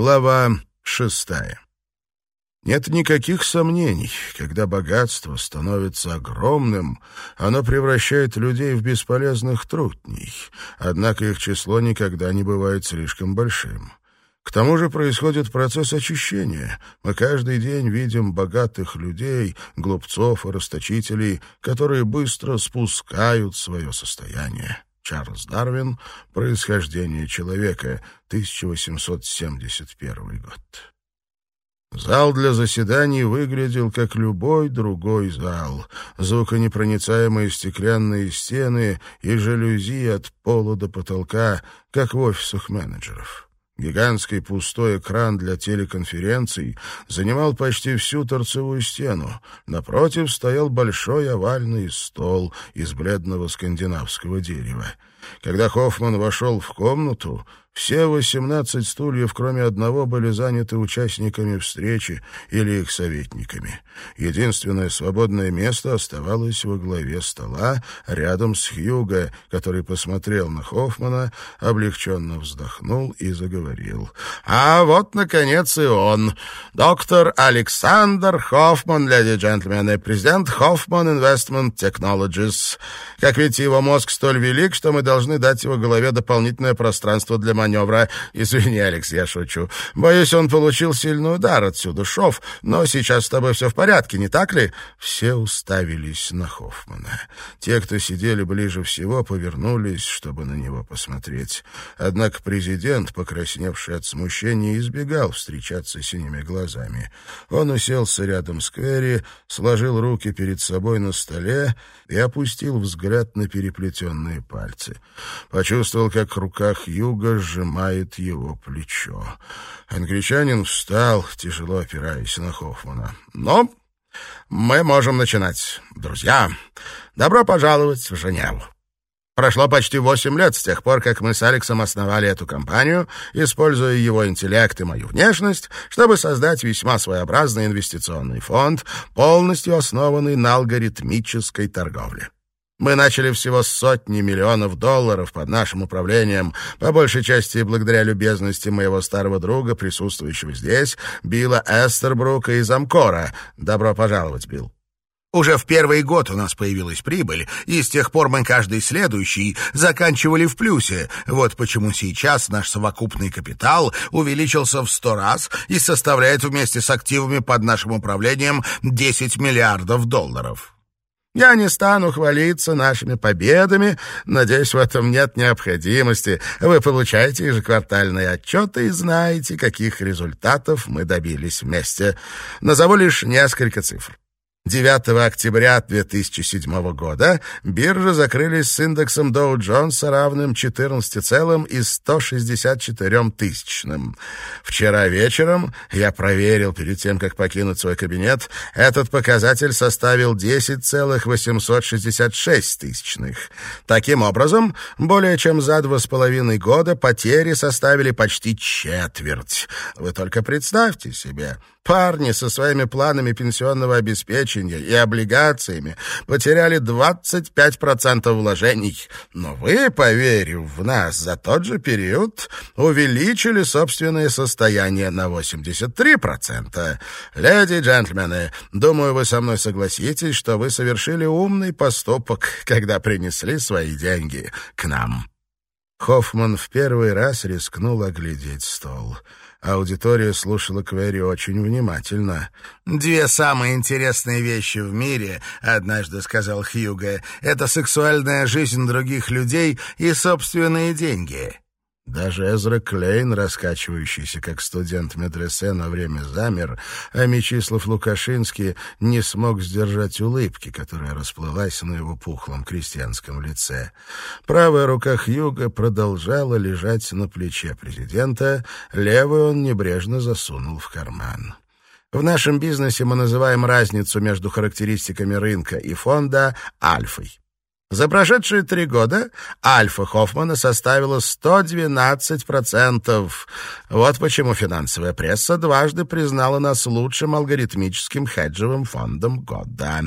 Глава шестая. Нет никаких сомнений, когда богатство становится огромным, оно превращает людей в бесполезных трутней, однако их число никогда не бывает слишком большим. К тому же происходит процесс очищения. Мы каждый день видим богатых людей, глупцов и расточителей, которые быстро спускают свое состояние. Чарльз Дарвин «Происхождение человека», 1871 год. Зал для заседаний выглядел как любой другой зал. Звуконепроницаемые стеклянные стены и жалюзи от пола до потолка, как в офисах менеджеров. Гигантский пустой экран для телеконференций занимал почти всю торцевую стену. Напротив стоял большой овальный стол из бледного скандинавского дерева. Когда Хоффман вошел в комнату, все восемнадцать стульев, кроме одного, были заняты участниками встречи или их советниками. Единственное свободное место оставалось во главе стола, рядом с Хьюго, который посмотрел на Хоффмана, облегченно вздохнул и заговорил. «А вот, наконец, и он. Доктор Александр Хоффман, леди и джентльмены, президент Хоффман Investment Technologies. Как видите, его мозг столь велик, что мы должны дать его голове дополнительное пространство для маневра. Извини, Алекс, я шучу. Боюсь, он получил сильный удар отсюда, шов, но сейчас с тобой все в порядке, не так ли?» Все уставились на Хоффмана. Те, кто сидели ближе всего, повернулись, чтобы на него посмотреть. Однако президент, покрасневший от смущения, избегал встречаться синими глазами. Он уселся рядом с Квери, сложил руки перед собой на столе и опустил взгляд на переплетенные пальцы. Почувствовал, как рука Хьюга сжимает его плечо. Англичанин встал, тяжело опираясь на Хоффмана. «Ну, мы можем начинать. Друзья, добро пожаловать в Женеву. Прошло почти восемь лет с тех пор, как мы с Алексом основали эту компанию, используя его интеллект и мою внешность, чтобы создать весьма своеобразный инвестиционный фонд, полностью основанный на алгоритмической торговле. Мы начали всего с сотни миллионов долларов под нашим управлением, по большей части благодаря любезности моего старого друга, присутствующего здесь, Билла Эстербрука из Амкора. Добро пожаловать, Билл. Уже в первый год у нас появилась прибыль, и с тех пор мы каждый следующий заканчивали в плюсе. Вот почему сейчас наш совокупный капитал увеличился в сто раз и составляет вместе с активами под нашим управлением 10 миллиардов долларов. Я не стану хвалиться нашими победами, надеюсь, в этом нет необходимости. Вы получаете ежеквартальные отчеты и знаете, каких результатов мы добились вместе. Назову лишь несколько цифр. 9 октября 2007 года биржи закрылись с индексом Dow Джонса равным 14,164 тысячным. Вчера вечером, я проверил перед тем, как покинуть свой кабинет, этот показатель составил 10,866 тысячных. Таким образом, более чем за два с половиной года потери составили почти четверть. Вы только представьте себе, Парни со своими планами пенсионного обеспечения и облигациями потеряли 25% вложений. Но вы, поверив в нас за тот же период, увеличили собственное состояние на 83%. Леди и джентльмены, думаю, вы со мной согласитесь, что вы совершили умный поступок, когда принесли свои деньги к нам. Хоффман в первый раз рискнул оглядеть стол. Аудитория слушала Квери очень внимательно. «Две самые интересные вещи в мире, — однажды сказал Хьюго, — это сексуальная жизнь других людей и собственные деньги. Даже Эзра Клейн, раскачивающийся как студент медресе на время замер, а Мечислав Лукашинский не смог сдержать улыбки, которая расплылась на его пухлом крестьянском лице. Правая рука Хьюга продолжала лежать на плече президента, левую он небрежно засунул в карман. В нашем бизнесе мы называем разницу между характеристиками рынка и фонда альфой. За прошедшие три года альфа Хоффмана составила 112%. Вот почему финансовая пресса дважды признала нас лучшим алгоритмическим хеджевым фондом года.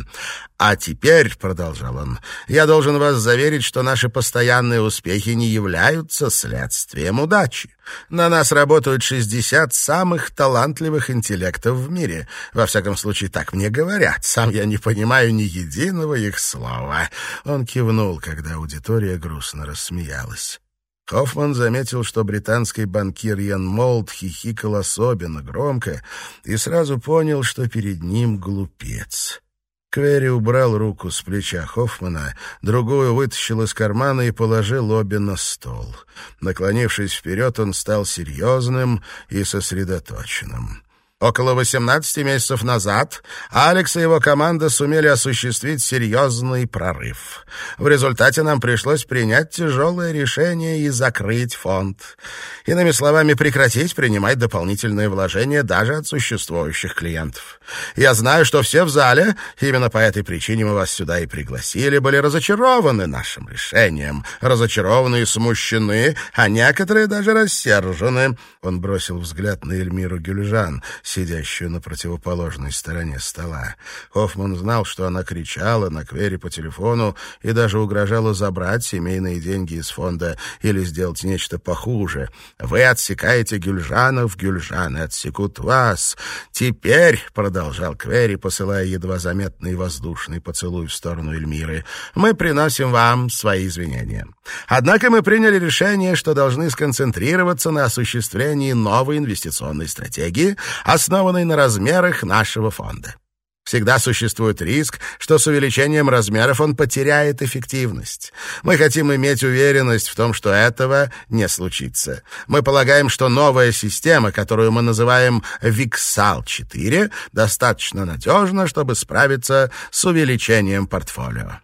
А теперь, — продолжал он, — я должен вас заверить, что наши постоянные успехи не являются следствием удачи. На нас работают 60 самых талантливых интеллектов в мире. Во всяком случае, так мне говорят. Сам я не понимаю ни единого их слова. Он кивнул, когда аудитория грустно рассмеялась. Хоффман заметил, что британский банкир Ян Молд хихикал особенно громко и сразу понял, что перед ним глупец. Квери убрал руку с плеча Хоффмана, другую вытащил из кармана и положил обе на стол. Наклонившись вперед, он стал серьезным и сосредоточенным. Около 18 месяцев назад Алекс и его команда сумели осуществить серьезный прорыв. В результате нам пришлось принять тяжелое решение и закрыть фонд. Иными словами, прекратить принимать дополнительные вложения даже от существующих клиентов. Я знаю, что все в зале, именно по этой причине мы вас сюда и пригласили, были разочарованы нашим решением, разочарованы и смущены, а некоторые даже рассержены. Он бросил взгляд на Эльмиру Гюльжан — сидящую на противоположной стороне стола. Хоффман знал, что она кричала на Квере по телефону и даже угрожала забрать семейные деньги из фонда или сделать нечто похуже. «Вы отсекаете Гюльжанов, Гюльжаны отсекут вас. Теперь, — продолжал Квери, посылая едва заметный воздушный поцелуй в сторону Эльмиры, — мы приносим вам свои извинения. Однако мы приняли решение, что должны сконцентрироваться на осуществлении новой инвестиционной стратегии, а основанный на размерах нашего фонда. Всегда существует риск, что с увеличением размеров он потеряет эффективность. Мы хотим иметь уверенность в том, что этого не случится. Мы полагаем, что новая система, которую мы называем Vixal-4, достаточно надежна, чтобы справиться с увеличением портфолио.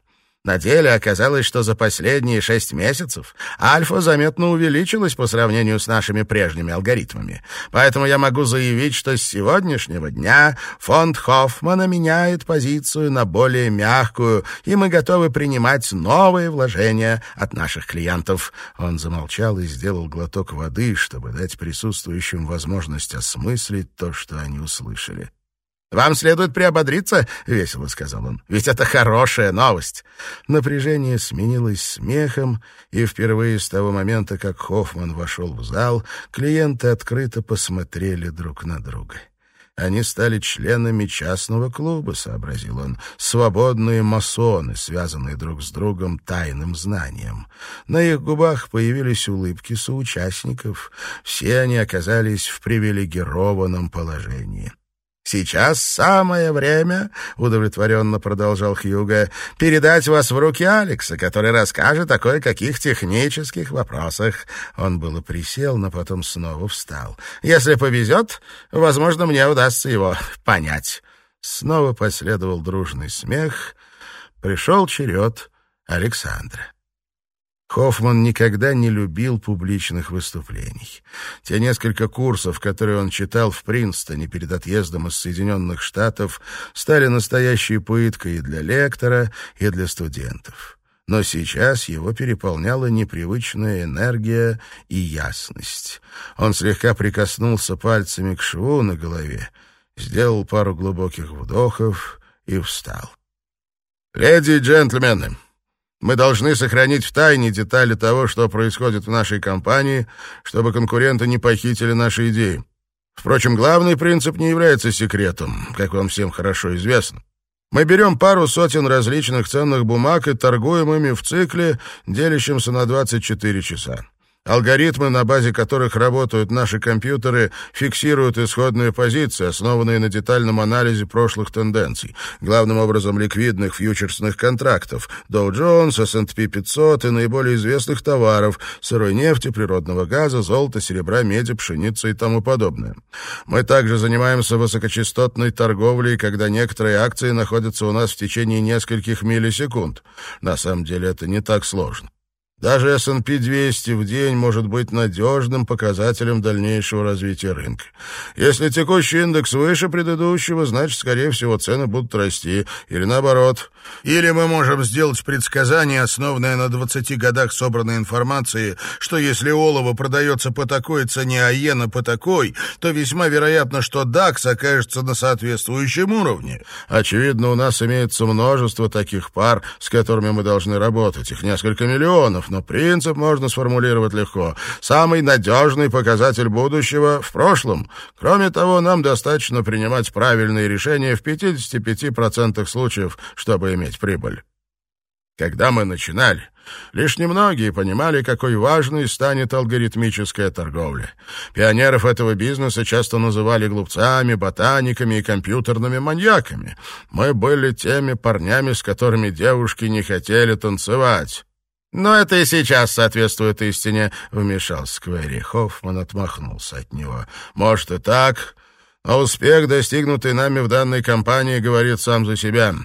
На деле оказалось, что за последние шесть месяцев альфа заметно увеличилась по сравнению с нашими прежними алгоритмами. Поэтому я могу заявить, что с сегодняшнего дня фонд Хоффмана меняет позицию на более мягкую, и мы готовы принимать новые вложения от наших клиентов. Он замолчал и сделал глоток воды, чтобы дать присутствующим возможность осмыслить то, что они услышали. «Вам следует приободриться», — весело сказал он, — «ведь это хорошая новость». Напряжение сменилось смехом, и впервые с того момента, как Хоффман вошел в зал, клиенты открыто посмотрели друг на друга. Они стали членами частного клуба, сообразил он, свободные масоны, связанные друг с другом тайным знанием. На их губах появились улыбки соучастников. Все они оказались в привилегированном положении. «Сейчас самое время», — удовлетворенно продолжал Хьюга, «передать вас в руки Алекса, который расскажет о кое-каких технических вопросах». Он было присел, но потом снова встал. «Если повезет, возможно, мне удастся его понять». Снова последовал дружный смех. Пришел черед Александра. Хоффман никогда не любил публичных выступлений. Те несколько курсов, которые он читал в Принстоне перед отъездом из Соединенных Штатов, стали настоящей пыткой и для лектора, и для студентов. Но сейчас его переполняла непривычная энергия и ясность. Он слегка прикоснулся пальцами к шву на голове, сделал пару глубоких вдохов и встал. «Леди и джентльмены!» Мы должны сохранить в тайне детали того, что происходит в нашей компании, чтобы конкуренты не похитили наши идеи. Впрочем, главный принцип не является секретом, как вам всем хорошо известно. Мы берем пару сотен различных ценных бумаг и торгуем ими в цикле, делящемся на 24 часа. Алгоритмы, на базе которых работают наши компьютеры, фиксируют исходные позиции, основанные на детальном анализе прошлых тенденций, главным образом ликвидных фьючерсных контрактов, Dow Jones, S&P 500 и наиболее известных товаров, сырой нефти, природного газа, золота, серебра, меди, пшеницы и тому подобное. Мы также занимаемся высокочастотной торговлей, когда некоторые акции находятся у нас в течение нескольких миллисекунд. На самом деле это не так сложно. Даже S&P 200 в день может быть надежным показателем дальнейшего развития рынка. Если текущий индекс выше предыдущего, значит, скорее всего, цены будут расти. Или наоборот. Или мы можем сделать предсказание, основанное на 20 годах собранной информации, что если олово продается по такой цене, а иена по такой, то весьма вероятно, что DAX окажется на соответствующем уровне. Очевидно, у нас имеется множество таких пар, с которыми мы должны работать. Их несколько миллионов но принцип можно сформулировать легко. Самый надежный показатель будущего в прошлом. Кроме того, нам достаточно принимать правильные решения в 55% случаев, чтобы иметь прибыль. Когда мы начинали, лишь немногие понимали, какой важной станет алгоритмическая торговля. Пионеров этого бизнеса часто называли глупцами, ботаниками и компьютерными маньяками. Мы были теми парнями, с которыми девушки не хотели танцевать. «Но это и сейчас соответствует истине», — вмешался Квери. Хоффман отмахнулся от него. «Может и так, но успех, достигнутый нами в данной кампании, говорит сам за себя».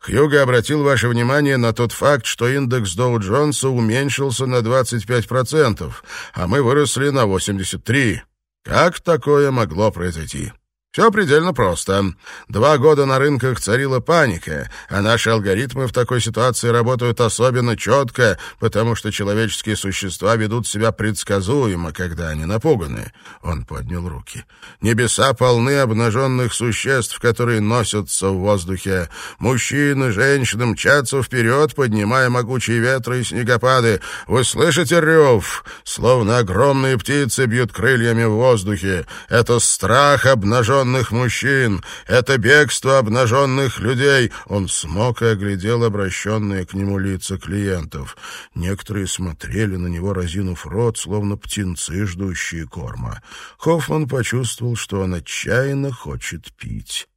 Хьюго обратил ваше внимание на тот факт, что индекс Доу-Джонса уменьшился на 25%, а мы выросли на 83%. Как такое могло произойти? Все предельно просто. Два года на рынках царила паника, а наши алгоритмы в такой ситуации работают особенно четко, потому что человеческие существа ведут себя предсказуемо, когда они напуганы. Он поднял руки. Небеса полны обнаженных существ, которые носятся в воздухе. Мужчины, женщины мчатся вперед, поднимая могучие ветры и снегопады. Вы слышите рев? Словно огромные птицы бьют крыльями в воздухе. Это страх обнаженных обнаженных мужчин, это бегство обнаженных людей. Он смог и оглядел обращенные к нему лица клиентов. Некоторые смотрели на него, разинув рот, словно птенцы, ждущие корма. Хоффман почувствовал, что он отчаянно хочет пить.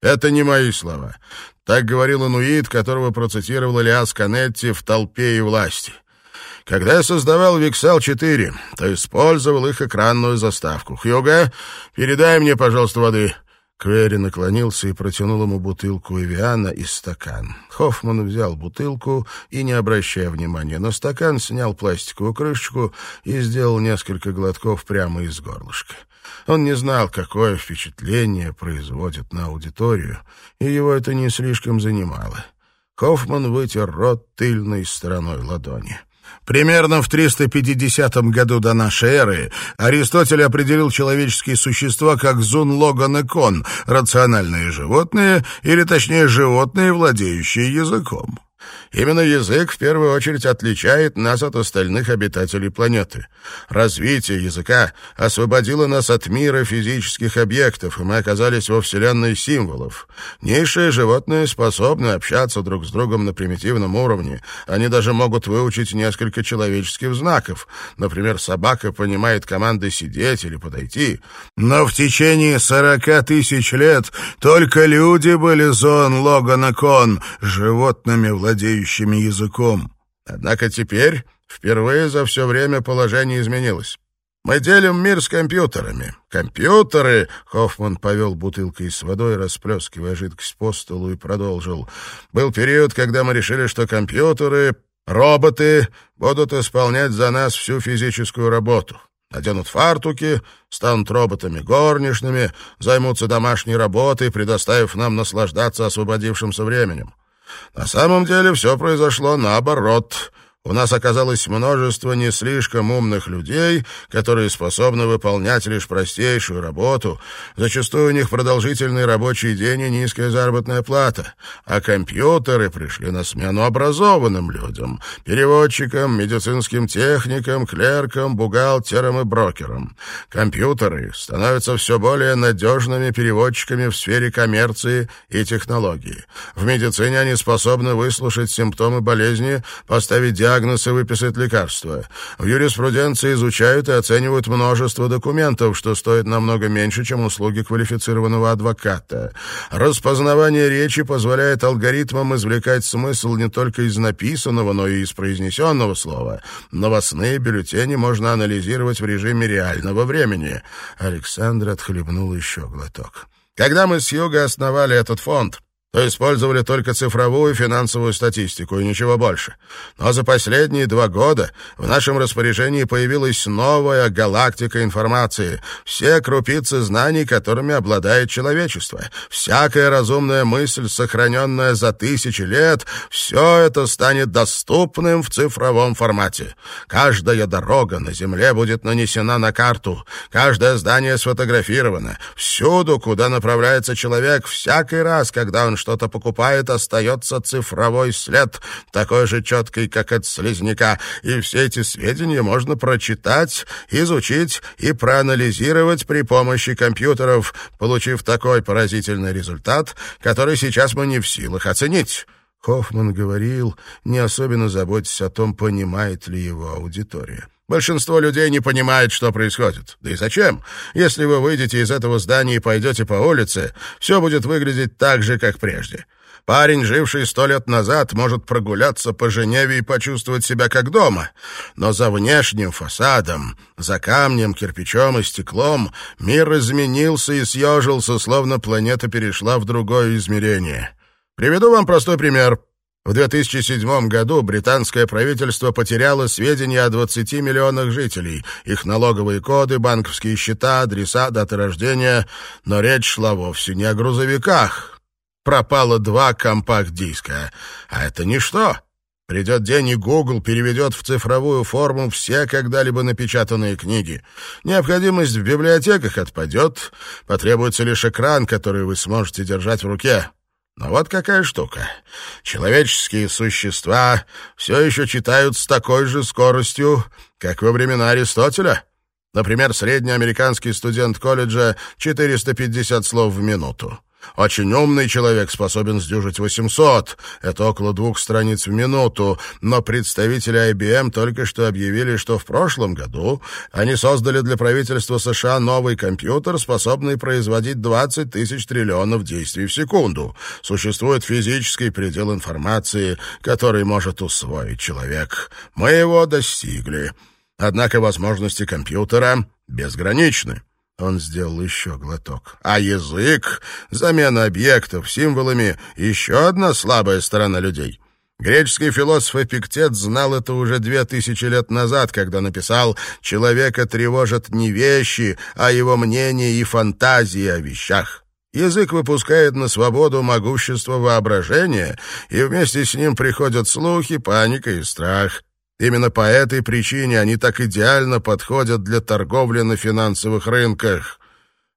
Это не мои слова. Так говорил инуит, которого процитировал Элиас Канетти в «Толпе и власти». Когда я создавал Виксал-4, то использовал их экранную заставку. Хьюга, передай мне, пожалуйста, воды». Квери наклонился и протянул ему бутылку Эвиана и стакан. Хоффман взял бутылку и, не обращая внимания на стакан, снял пластиковую крышечку и сделал несколько глотков прямо из горлышка. Он не знал, какое впечатление производит на аудиторию, и его это не слишком занимало. Хоффман вытер рот тыльной стороной ладони. Примерно в 350 году до нашей эры Аристотель определил человеческие существа как зун логан и кон, рациональные животные, или точнее животные, владеющие языком. Именно язык в первую очередь отличает нас от остальных обитателей планеты. Развитие языка освободило нас от мира физических объектов, и мы оказались во вселенной символов. Низшие животные способны общаться друг с другом на примитивном уровне. Они даже могут выучить несколько человеческих знаков. Например, собака понимает команды сидеть или подойти. Но в течение сорока тысяч лет только люди были зон Логана Кон, животными владеющими владеющими языком. Однако теперь, впервые за все время, положение изменилось. Мы делим мир с компьютерами. Компьютеры, Хоффман повел бутылкой с водой, расплескивая жидкость по столу и продолжил. Был период, когда мы решили, что компьютеры, роботы будут исполнять за нас всю физическую работу. Наденут фартуки, станут роботами горничными, займутся домашней работой, предоставив нам наслаждаться освободившимся временем. На самом деле все произошло наоборот. У нас оказалось множество не слишком умных людей, которые способны выполнять лишь простейшую работу. Зачастую у них продолжительный рабочий день и низкая заработная плата. А компьютеры пришли на смену образованным людям, переводчикам, медицинским техникам, клеркам, бухгалтерам и брокерам. Компьютеры становятся все более надежными переводчиками в сфере коммерции и технологии. В медицине они способны выслушать симптомы болезни, поставить диагноз, диагноз и выписать лекарства. В юриспруденции изучают и оценивают множество документов, что стоит намного меньше, чем услуги квалифицированного адвоката. Распознавание речи позволяет алгоритмам извлекать смысл не только из написанного, но и из произнесенного слова. Новостные бюллетени можно анализировать в режиме реального времени. Александр отхлебнул еще глоток. Когда мы с Юга основали этот фонд, то использовали только цифровую финансовую статистику и ничего больше. Но за последние два года в нашем распоряжении появилась новая галактика информации, все крупицы знаний, которыми обладает человечество, всякая разумная мысль, сохраненная за тысячи лет, все это станет доступным в цифровом формате. Каждая дорога на Земле будет нанесена на карту, каждое здание сфотографировано, всюду, куда направляется человек, всякий раз, когда он что-то покупает, остается цифровой след, такой же четкий, как от слизняка, и все эти сведения можно прочитать, изучить и проанализировать при помощи компьютеров, получив такой поразительный результат, который сейчас мы не в силах оценить. Хоффман говорил, не особенно заботясь о том, понимает ли его аудитория. Большинство людей не понимает, что происходит. Да и зачем? Если вы выйдете из этого здания и пойдете по улице, все будет выглядеть так же, как прежде. Парень, живший сто лет назад, может прогуляться по Женеве и почувствовать себя как дома. Но за внешним фасадом, за камнем, кирпичом и стеклом мир изменился и съежился, словно планета перешла в другое измерение. Приведу вам простой пример. В 2007 году британское правительство потеряло сведения о 20 миллионах жителей, их налоговые коды, банковские счета, адреса, даты рождения, но речь шла вовсе не о грузовиках. Пропало два компакт-диска, а это ничто. Придет день, и Google переведет в цифровую форму все когда-либо напечатанные книги. Необходимость в библиотеках отпадет, потребуется лишь экран, который вы сможете держать в руке. Но вот какая штука. Человеческие существа все еще читают с такой же скоростью, как во времена Аристотеля. Например, средний американский студент колледжа 450 слов в минуту. Очень умный человек способен сдюжить 800, это около двух страниц в минуту, но представители IBM только что объявили, что в прошлом году они создали для правительства США новый компьютер, способный производить 20 тысяч триллионов действий в секунду. Существует физический предел информации, который может усвоить человек. Мы его достигли. Однако возможности компьютера безграничны. Он сделал еще глоток. А язык, замена объектов символами — еще одна слабая сторона людей. Греческий философ Эпиктет знал это уже две тысячи лет назад, когда написал «Человека тревожат не вещи, а его мнение и фантазии о вещах». Язык выпускает на свободу могущество воображения, и вместе с ним приходят слухи, паника и страх. Именно по этой причине они так идеально подходят для торговли на финансовых рынках.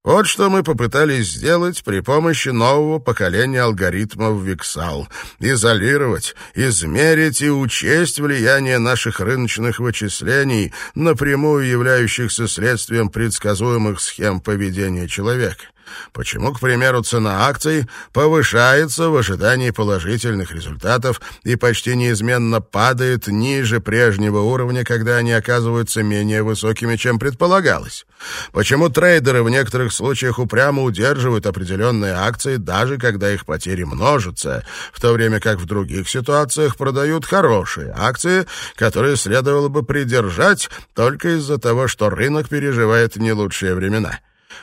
Вот что мы попытались сделать при помощи нового поколения алгоритмов Виксал. Изолировать, измерить и учесть влияние наших рыночных вычислений, напрямую являющихся следствием предсказуемых схем поведения человека. Почему, к примеру, цена акций повышается в ожидании положительных результатов и почти неизменно падает ниже прежнего уровня, когда они оказываются менее высокими, чем предполагалось? Почему трейдеры в некоторых случаях упрямо удерживают определенные акции, даже когда их потери множатся, в то время как в других ситуациях продают хорошие акции, которые следовало бы придержать только из-за того, что рынок переживает не лучшие времена?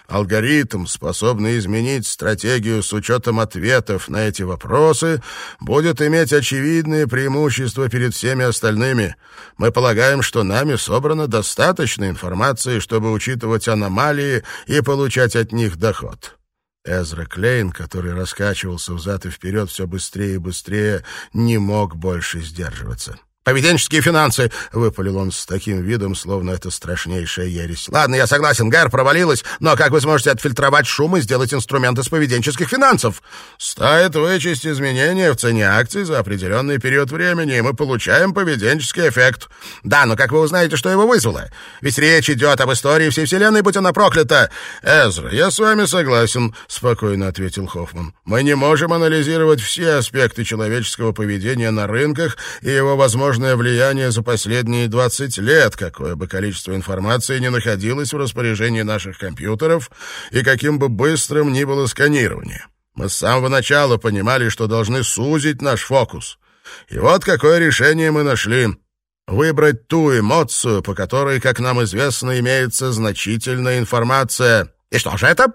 Алгоритм, способный изменить стратегию с учетом ответов на эти вопросы, будет иметь очевидные преимущества перед всеми остальными. Мы полагаем, что нами собрано достаточно информации, чтобы учитывать аномалии и получать от них доход. Эзра Клейн, который раскачивался взад и вперед все быстрее и быстрее, не мог больше сдерживаться. «Поведенческие финансы!» — выпалил он с таким видом, словно это страшнейшая ересь. «Ладно, я согласен, Гэр провалилась, но как вы сможете отфильтровать шум и сделать инструмент из поведенческих финансов?» «Стоит вычесть изменения в цене акций за определенный период времени, и мы получаем поведенческий эффект». «Да, но как вы узнаете, что его вызвало? Ведь речь идет об истории всей Вселенной, будь она проклята!» «Эзра, я с вами согласен», — спокойно ответил Хоффман. «Мы не можем анализировать все аспекты человеческого поведения на рынках и его возможности возможное влияние за последние 20 лет, какое бы количество информации не находилось в распоряжении наших компьютеров и каким бы быстрым ни было сканирование. Мы с самого начала понимали, что должны сузить наш фокус. И вот какое решение мы нашли. Выбрать ту эмоцию, по которой, как нам известно, имеется значительная информация. И что же это?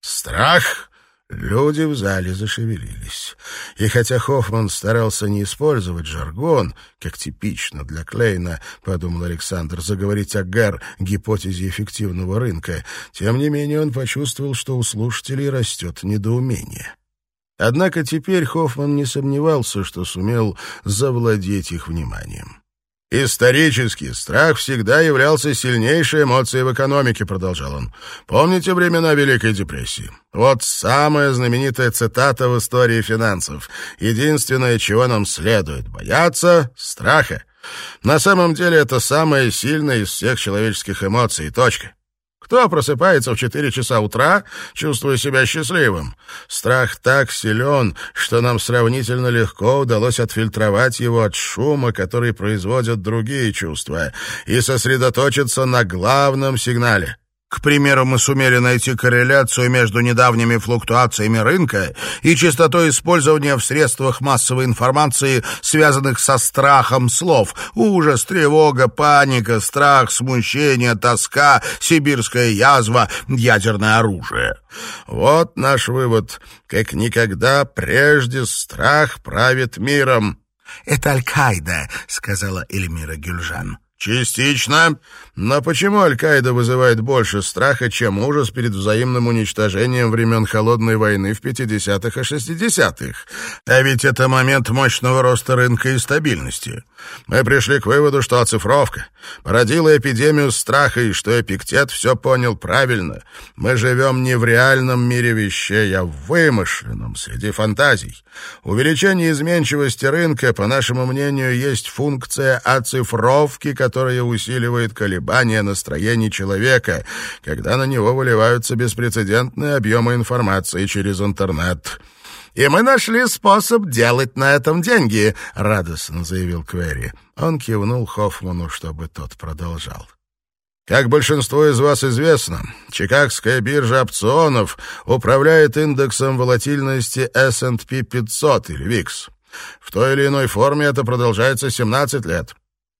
Страх, Люди в зале зашевелились. И хотя Хоффман старался не использовать жаргон, как типично для Клейна, подумал Александр, заговорить о ГЭР, гипотезе эффективного рынка, тем не менее он почувствовал, что у слушателей растет недоумение. Однако теперь Хоффман не сомневался, что сумел завладеть их вниманием. «Исторически страх всегда являлся сильнейшей эмоцией в экономике», — продолжал он. «Помните времена Великой депрессии? Вот самая знаменитая цитата в истории финансов. Единственное, чего нам следует бояться — страха. На самом деле это самая сильная из всех человеческих эмоций. Точка. Кто просыпается в четыре часа утра, чувствуя себя счастливым? Страх так силен, что нам сравнительно легко удалось отфильтровать его от шума, который производят другие чувства, и сосредоточиться на главном сигнале — к примеру, мы сумели найти корреляцию между недавними флуктуациями рынка и частотой использования в средствах массовой информации, связанных со страхом слов. Ужас, тревога, паника, страх, смущение, тоска, сибирская язва, ядерное оружие. Вот наш вывод. Как никогда прежде страх правит миром. «Это Аль-Каида», — сказала Эльмира Гюльжан. «Частично. Но почему Аль-Каида вызывает больше страха, чем ужас перед взаимным уничтожением времен Холодной войны в 50-х и 60-х? А ведь это момент мощного роста рынка и стабильности. Мы пришли к выводу, что оцифровка породила эпидемию страха, и что Эпиктет все понял правильно. Мы живем не в реальном мире вещей, а в вымышленном, среди фантазий. Увеличение изменчивости рынка, по нашему мнению, есть функция оцифровки, которая усиливает колебания колебания настроений человека, когда на него выливаются беспрецедентные объемы информации через интернет. «И мы нашли способ делать на этом деньги», — радостно заявил Квери. Он кивнул Хоффману, чтобы тот продолжал. Как большинству из вас известно, Чикагская биржа опционов управляет индексом волатильности S&P 500 или VIX. В той или иной форме это продолжается 17 лет.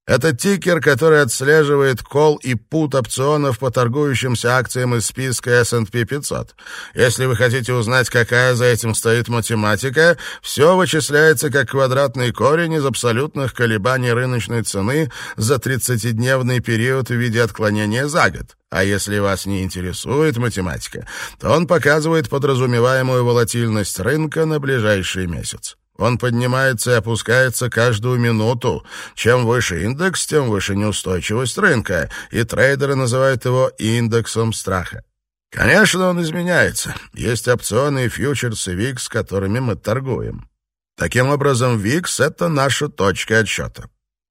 Это тикер, который отслеживает кол и пут опционов по торгующимся акциям из списка S&P 500. Если вы хотите узнать, какая за этим стоит математика, все вычисляется как квадратный корень из абсолютных колебаний рыночной цены за 30-дневный период в виде отклонения за год. А если вас не интересует математика, то он показывает подразумеваемую волатильность рынка на ближайший месяц. Он поднимается и опускается каждую минуту. Чем выше индекс, тем выше неустойчивость рынка, и трейдеры называют его индексом страха. Конечно, он изменяется. Есть опционы и фьючерсы VIX, которыми мы торгуем. Таким образом, VIX — это наша точка отсчета.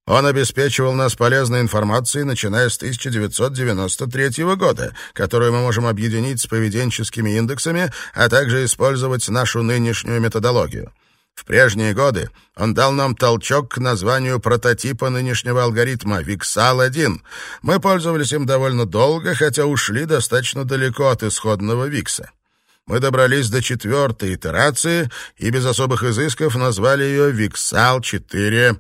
Он обеспечивал нас полезной информацией, начиная с 1993 года, которую мы можем объединить с поведенческими индексами, а также использовать нашу нынешнюю методологию. В прежние годы он дал нам толчок к названию прототипа нынешнего алгоритма Виксал-1. Мы пользовались им довольно долго, хотя ушли достаточно далеко от исходного Викса. Мы добрались до четвертой итерации и без особых изысков назвали ее Виксал-4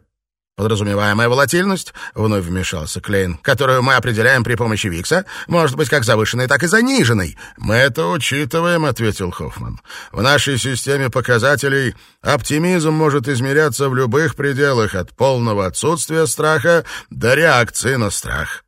Подразумеваемая волатильность, вновь вмешался Клейн, которую мы определяем при помощи Викса, может быть как завышенной, так и заниженной. Мы это учитываем, ответил Хоффман. В нашей системе показателей оптимизм может измеряться в любых пределах от полного отсутствия страха до реакции на страх.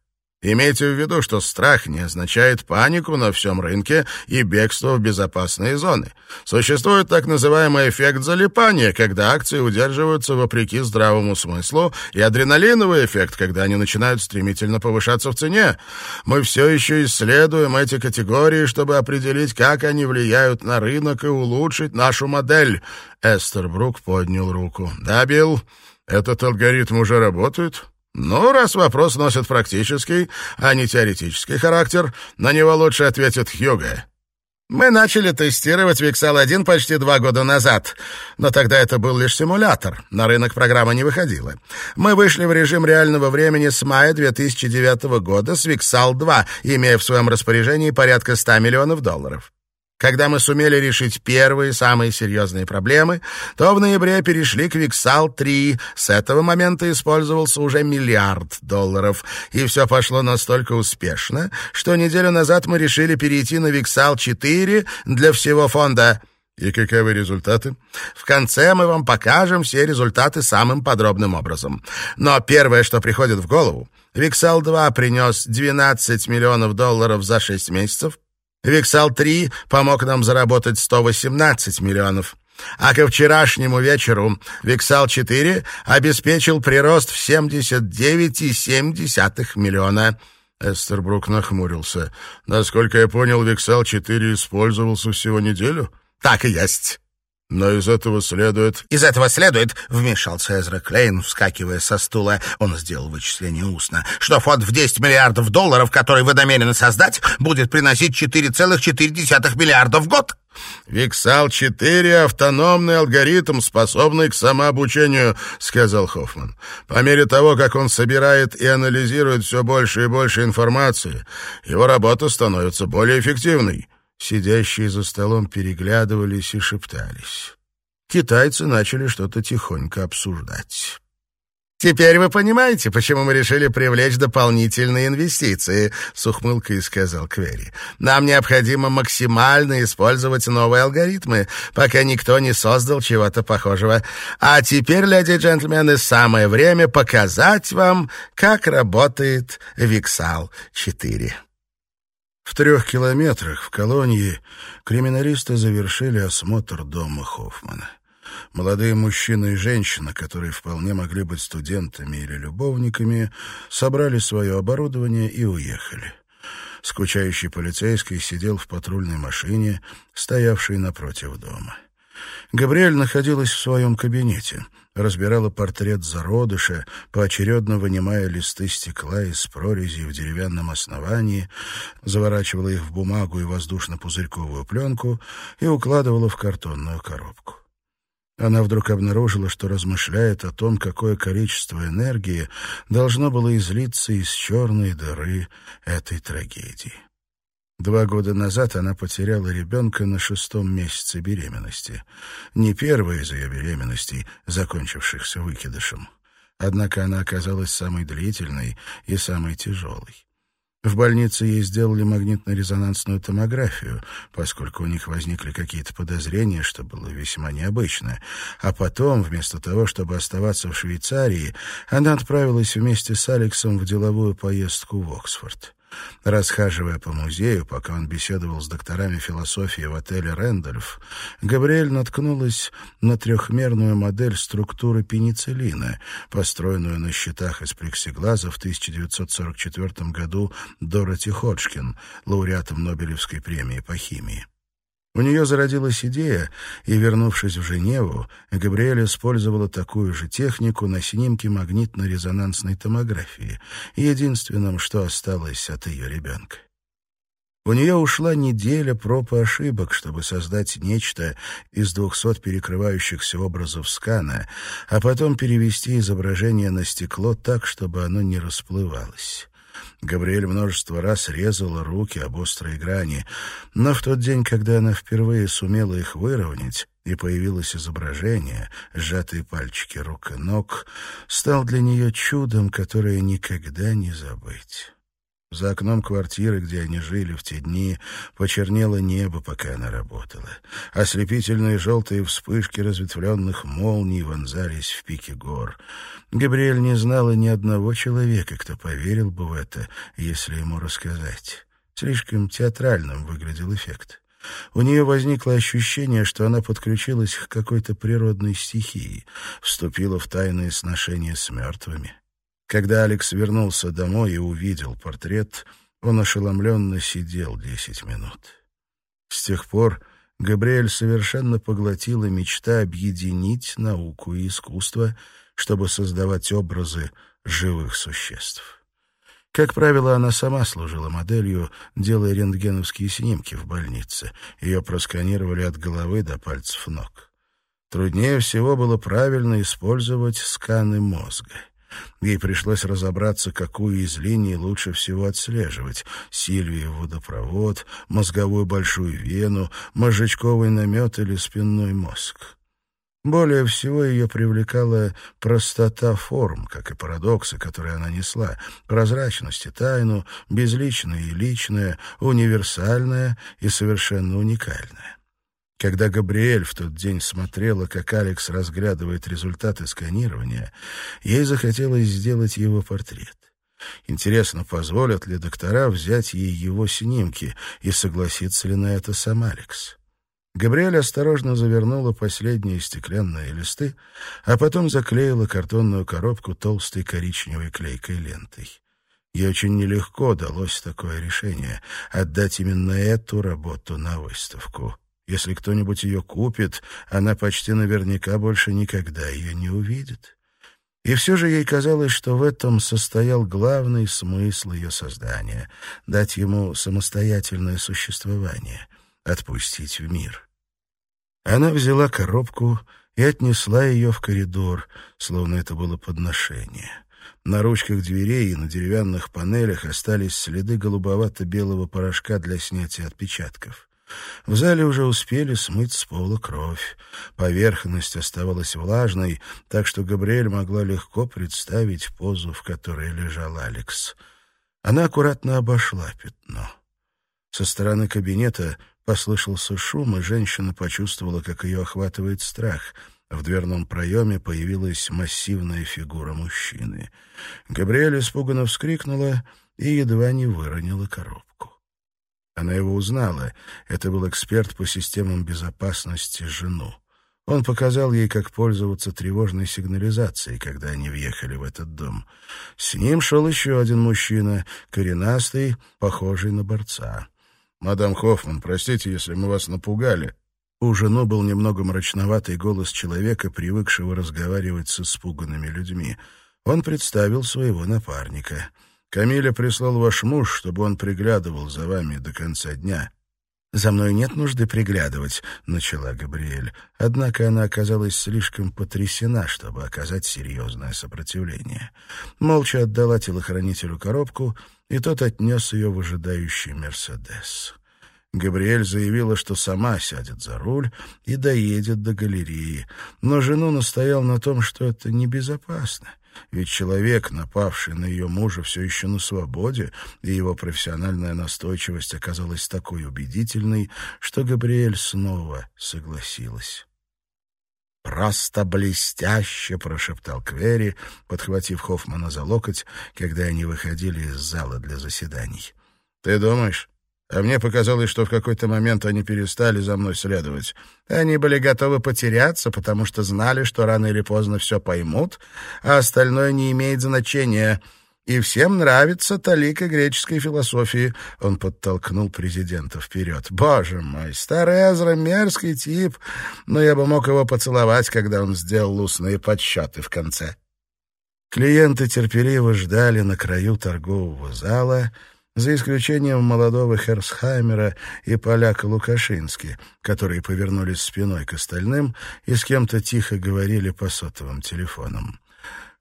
Имейте в виду, что страх не означает панику на всем рынке и бегство в безопасные зоны. Существует так называемый эффект залипания, когда акции удерживаются вопреки здравому смыслу, и адреналиновый эффект, когда они начинают стремительно повышаться в цене. Мы все еще исследуем эти категории, чтобы определить, как они влияют на рынок и улучшить нашу модель. Эстер Брук поднял руку. «Да, Билл, этот алгоритм уже работает?» Ну, раз вопрос носит практический, а не теоретический характер, на него лучше ответит Хьюга. Мы начали тестировать Виксал-1 почти два года назад, но тогда это был лишь симулятор, на рынок программа не выходила. Мы вышли в режим реального времени с мая 2009 года с Виксал-2, имея в своем распоряжении порядка 100 миллионов долларов. Когда мы сумели решить первые, самые серьезные проблемы, то в ноябре перешли к Виксал-3. С этого момента использовался уже миллиард долларов. И все пошло настолько успешно, что неделю назад мы решили перейти на Виксал-4 для всего фонда. И каковы результаты? В конце мы вам покажем все результаты самым подробным образом. Но первое, что приходит в голову, Виксал-2 принес 12 миллионов долларов за 6 месяцев, Виксал-3 помог нам заработать 118 миллионов. А ко вчерашнему вечеру Виксал-4 обеспечил прирост в 79,7 миллиона. Эстербрук нахмурился. Насколько я понял, Виксал-4 использовался всего неделю? Так и есть. Но из этого следует... Из этого следует, вмешался Эзра Клейн, вскакивая со стула, он сделал вычисление устно, что фонд в 10 миллиардов долларов, который вы намерены создать, будет приносить 4,4 миллиарда в год. «Виксал-4 — автономный алгоритм, способный к самообучению», — сказал Хоффман. «По мере того, как он собирает и анализирует все больше и больше информации, его работа становится более эффективной». Сидящие за столом переглядывались и шептались. Китайцы начали что-то тихонько обсуждать. «Теперь вы понимаете, почему мы решили привлечь дополнительные инвестиции», — с ухмылкой сказал Квери. «Нам необходимо максимально использовать новые алгоритмы, пока никто не создал чего-то похожего. А теперь, леди и джентльмены, самое время показать вам, как работает Виксал-4». В трех километрах в колонии криминалисты завершили осмотр дома Хоффмана. Молодые мужчина и женщина, которые вполне могли быть студентами или любовниками, собрали свое оборудование и уехали. Скучающий полицейский сидел в патрульной машине, стоявшей напротив дома. Габриэль находилась в своем кабинете, разбирала портрет зародыша, поочередно вынимая листы стекла из прорезей в деревянном основании, заворачивала их в бумагу и воздушно-пузырьковую пленку и укладывала в картонную коробку. Она вдруг обнаружила, что размышляет о том, какое количество энергии должно было излиться из черной дыры этой трагедии. Два года назад она потеряла ребенка на шестом месяце беременности. Не первая из ее беременностей, закончившихся выкидышем. Однако она оказалась самой длительной и самой тяжелой. В больнице ей сделали магнитно-резонансную томографию, поскольку у них возникли какие-то подозрения, что было весьма необычно. А потом, вместо того, чтобы оставаться в Швейцарии, она отправилась вместе с Алексом в деловую поездку в Оксфорд. Расхаживая по музею, пока он беседовал с докторами философии в отеле «Рэндольф», Габриэль наткнулась на трехмерную модель структуры пенициллина, построенную на счетах из плексиглаза в 1944 году Дороти Ходжкин, лауреатом Нобелевской премии по химии. У нее зародилась идея, и, вернувшись в Женеву, Габриэль использовала такую же технику на снимке магнитно-резонансной томографии, единственным, что осталось от ее ребенка. У нее ушла неделя проб и ошибок, чтобы создать нечто из двухсот перекрывающихся образов скана, а потом перевести изображение на стекло так, чтобы оно не расплывалось. Габриэль множество раз резала руки об острой грани, но в тот день, когда она впервые сумела их выровнять, и появилось изображение, сжатые пальчики рук и ног, стал для нее чудом, которое никогда не забыть. За окном квартиры, где они жили в те дни, почернело небо, пока она работала. Ослепительные желтые вспышки разветвленных молний вонзались в пике гор. Габриэль не знала ни одного человека, кто поверил бы в это, если ему рассказать. Слишком театральным выглядел эффект. У нее возникло ощущение, что она подключилась к какой-то природной стихии, вступила в тайные сношения с мертвыми. Когда Алекс вернулся домой и увидел портрет, он ошеломленно сидел десять минут. С тех пор Габриэль совершенно поглотила мечта объединить науку и искусство, чтобы создавать образы живых существ. Как правило, она сама служила моделью, делая рентгеновские снимки в больнице. Ее просканировали от головы до пальцев ног. Труднее всего было правильно использовать сканы мозга. Ей пришлось разобраться, какую из линий лучше всего отслеживать. Сильвию водопровод, мозговую большую вену, мозжечковый намет или спинной мозг. Более всего ее привлекала простота форм, как и парадоксы, которые она несла, прозрачность и тайну, безличное и личное, универсальное и совершенно уникальное. Когда Габриэль в тот день смотрела, как Алекс разглядывает результаты сканирования, ей захотелось сделать его портрет. Интересно, позволят ли доктора взять ей его снимки и согласится ли на это сам Алекс? Габриэль осторожно завернула последние стеклянные листы, а потом заклеила картонную коробку толстой коричневой клейкой лентой. Ей очень нелегко далось такое решение — отдать именно эту работу на выставку. Если кто-нибудь ее купит, она почти наверняка больше никогда ее не увидит. И все же ей казалось, что в этом состоял главный смысл ее создания — дать ему самостоятельное существование, отпустить в мир. Она взяла коробку и отнесла ее в коридор, словно это было подношение. На ручках дверей и на деревянных панелях остались следы голубовато-белого порошка для снятия отпечатков. В зале уже успели смыть с пола кровь. Поверхность оставалась влажной, так что Габриэль могла легко представить позу, в которой лежал Алекс. Она аккуратно обошла пятно. Со стороны кабинета послышался шум, и женщина почувствовала, как ее охватывает страх. В дверном проеме появилась массивная фигура мужчины. Габриэль испуганно вскрикнула и едва не выронила коробку. Она его узнала. Это был эксперт по системам безопасности жену. Он показал ей, как пользоваться тревожной сигнализацией, когда они въехали в этот дом. С ним шел еще один мужчина, коренастый, похожий на борца. «Мадам Хоффман, простите, если мы вас напугали». У жены был немного мрачноватый голос человека, привыкшего разговаривать с испуганными людьми. Он представил своего напарника — Камиля прислал ваш муж, чтобы он приглядывал за вами до конца дня». «За мной нет нужды приглядывать», — начала Габриэль. Однако она оказалась слишком потрясена, чтобы оказать серьезное сопротивление. Молча отдала телохранителю коробку, и тот отнес ее в ожидающий «Мерседес». Габриэль заявила, что сама сядет за руль и доедет до галереи, но жену настоял на том, что это небезопасно. Ведь человек, напавший на ее мужа, все еще на свободе, и его профессиональная настойчивость оказалась такой убедительной, что Габриэль снова согласилась. «Просто блестяще!» — прошептал Квери, подхватив Хоффмана за локоть, когда они выходили из зала для заседаний. «Ты думаешь, а мне показалось, что в какой-то момент они перестали за мной следовать. Они были готовы потеряться, потому что знали, что рано или поздно все поймут, а остальное не имеет значения. И всем нравится талика греческой философии. Он подтолкнул президента вперед. Боже мой, старый Эзра мерзкий тип, но я бы мог его поцеловать, когда он сделал устные подсчеты в конце. Клиенты терпеливо ждали на краю торгового зала — за исключением молодого Херсхаймера и поляка Лукашински, которые повернулись спиной к остальным и с кем-то тихо говорили по сотовым телефонам.